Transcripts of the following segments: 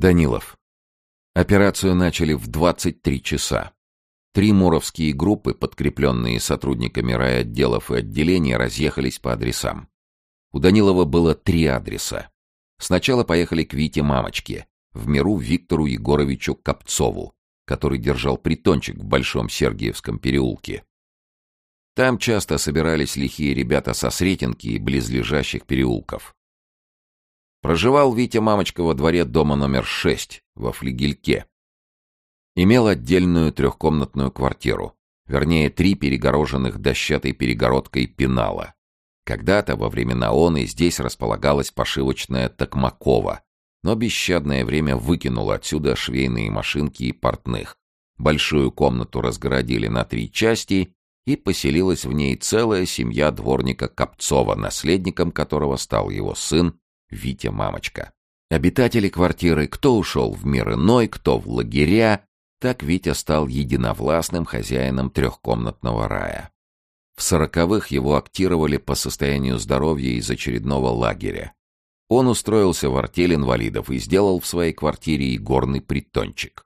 Данилов. Операцию начали в 23 часа. Три муровские группы, подкрепленные сотрудниками райотделов и отделений, разъехались по адресам. У Данилова было три адреса. Сначала поехали к Вите Мамочке, в миру Виктору Егоровичу Копцову, который держал притончик в Большом Сергиевском переулке. Там часто собирались лихие ребята со Сретенки и близлежащих переулков. Проживал Витя Мамочка во дворе дома номер 6, во флигельке. Имел отдельную трехкомнатную квартиру, вернее, три перегороженных дощатой перегородкой пенала. Когда-то, во времена он, и здесь располагалась пошивочная Токмакова, но бесщадное время выкинуло отсюда швейные машинки и портных. Большую комнату разгородили на три части, и поселилась в ней целая семья дворника Копцова, наследником которого стал его сын Витя Мамочка. Обитатели квартиры, кто ушел в мир иной, кто в лагеря, так Витя стал единовластным хозяином трехкомнатного рая. В сороковых его актировали по состоянию здоровья из очередного лагеря. Он устроился в артель инвалидов и сделал в своей квартире и горный притончик.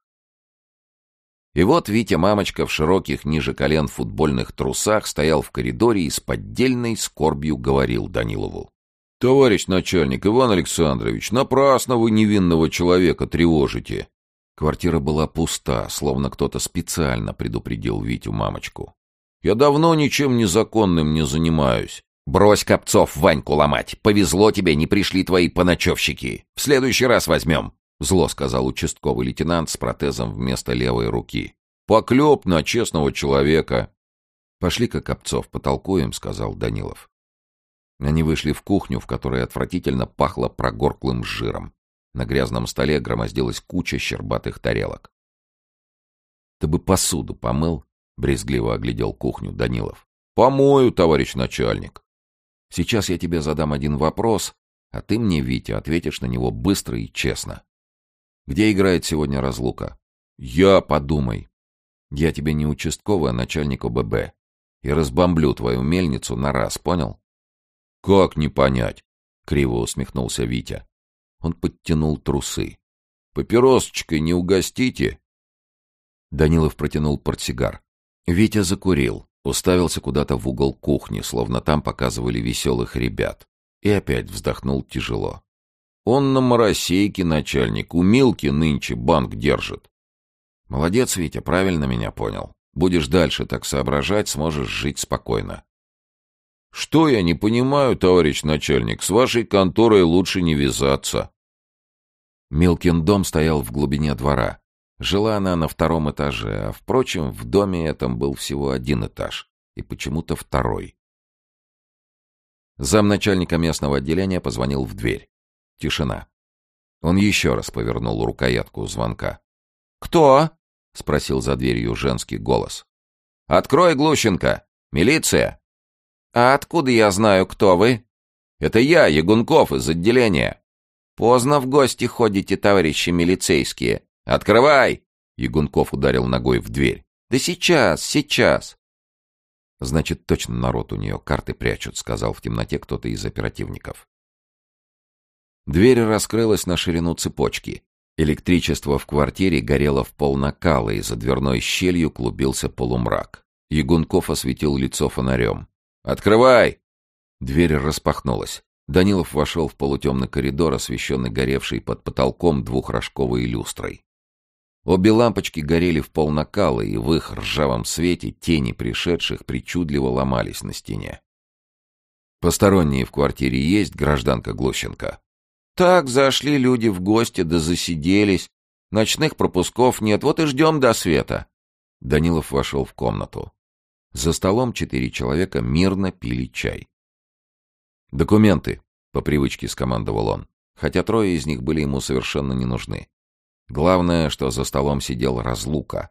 И вот Витя Мамочка в широких ниже колен футбольных трусах стоял в коридоре и с поддельной скорбью говорил Данилову. «Товарищ начальник Иван Александрович, напрасно вы невинного человека тревожите». Квартира была пуста, словно кто-то специально предупредил Витю мамочку. «Я давно ничем незаконным не занимаюсь». «Брось копцов Ваньку ломать! Повезло тебе, не пришли твои поночевщики! В следующий раз возьмем!» Зло сказал участковый лейтенант с протезом вместо левой руки. «Поклеп на честного человека!» «Пошли-ка, Копцов, потолкуем», — сказал Данилов. Они вышли в кухню, в которой отвратительно пахло прогорклым жиром. На грязном столе громоздилась куча щербатых тарелок. «Ты бы посуду помыл?» — брезгливо оглядел кухню Данилов. «Помою, товарищ начальник». «Сейчас я тебе задам один вопрос, а ты мне, Витя, ответишь на него быстро и честно. Где играет сегодня разлука?» «Я подумай. Я тебе не участковый, а начальник ОББ. И разбомблю твою мельницу на раз, понял?» «Как не понять?» — криво усмехнулся Витя. Он подтянул трусы. «Папиросочкой не угостите?» Данилов протянул портсигар. Витя закурил, уставился куда-то в угол кухни, словно там показывали веселых ребят, и опять вздохнул тяжело. «Он на моросейке начальник, у Милки нынче банк держит». «Молодец, Витя, правильно меня понял. Будешь дальше так соображать, сможешь жить спокойно. «Что я не понимаю, товарищ начальник, с вашей конторой лучше не вязаться». Милкин дом стоял в глубине двора. Жила она на втором этаже, а, впрочем, в доме этом был всего один этаж, и почему-то второй. Замначальника местного отделения позвонил в дверь. Тишина. Он еще раз повернул рукоятку звонка. «Кто?» — спросил за дверью женский голос. «Открой, Глущенко! Милиция!» «А откуда я знаю, кто вы?» «Это я, Ягунков, из отделения». «Поздно в гости ходите, товарищи милицейские. Открывай!» Ягунков ударил ногой в дверь. «Да сейчас, сейчас!» «Значит, точно народ у нее карты прячут», — сказал в темноте кто-то из оперативников. Дверь раскрылась на ширину цепочки. Электричество в квартире горело в пол накала, и за дверной щелью клубился полумрак. Ягунков осветил лицо фонарем. «Открывай!» Дверь распахнулась. Данилов вошел в полутемный коридор, освещенный горевшей под потолком двухрожковой люстрой. Обе лампочки горели в пол накала, и в их ржавом свете тени пришедших причудливо ломались на стене. «Посторонние в квартире есть, гражданка Глущенко?» «Так, зашли люди в гости, да засиделись. Ночных пропусков нет, вот и ждем до света». Данилов вошел в комнату. За столом четыре человека мирно пили чай. «Документы», — по привычке скомандовал он, хотя трое из них были ему совершенно не нужны. Главное, что за столом сидел разлука.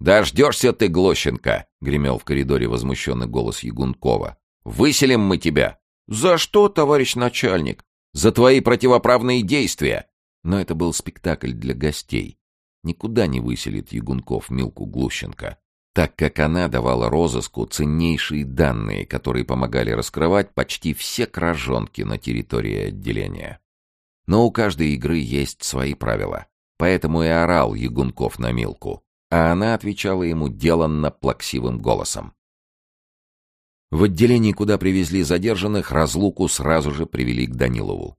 «Дождешься ты, Глощенко!» — гремел в коридоре возмущенный голос Ягункова. «Выселим мы тебя!» «За что, товарищ начальник?» «За твои противоправные действия!» Но это был спектакль для гостей. Никуда не выселит Ягунков Милку Глущенко так как она давала розыску ценнейшие данные, которые помогали раскрывать почти все кражонки на территории отделения. Но у каждой игры есть свои правила. Поэтому и орал Ягунков на Милку. А она отвечала ему деланно плаксивым голосом. В отделении, куда привезли задержанных, разлуку сразу же привели к Данилову.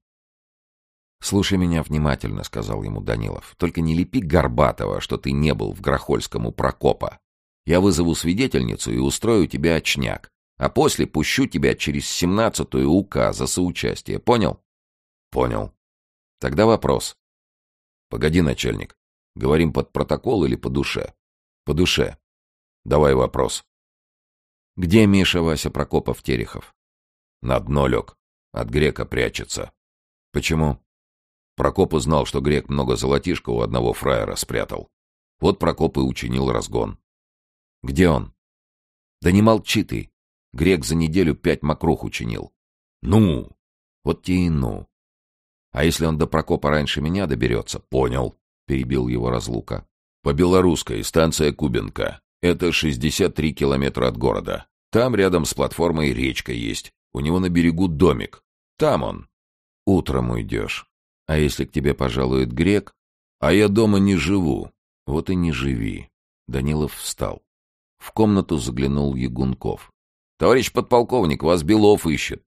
«Слушай меня внимательно», — сказал ему Данилов. «Только не лепи Горбатова, что ты не был в Грохольском у Прокопа. Я вызову свидетельницу и устрою тебе очняк, а после пущу тебя через семнадцатую УК за соучастие. Понял?» «Понял. Тогда вопрос». «Погоди, начальник. Говорим под протокол или по душе?» «По душе. Давай вопрос». «Где Миша Вася Прокопов-Терехов?» «На дно лег. От грека прячется». «Почему?» Прокоп узнал, что грек много золотишка у одного фраера спрятал. Вот Прокоп и учинил разгон. Где он? Да не молчи ты. Грек за неделю пять мокрух учинил. Ну! Вот те и ну. А если он до Прокопа раньше меня доберется? Понял, перебил его разлука. По белорусской, станция Кубинка. Это 63 километра от города. Там рядом с платформой речка есть. У него на берегу домик. Там он. Утром уйдешь. А если к тебе пожалует грек? А я дома не живу. Вот и не живи. Данилов встал. В комнату заглянул Ягунков. — Товарищ подполковник, вас Белов ищет.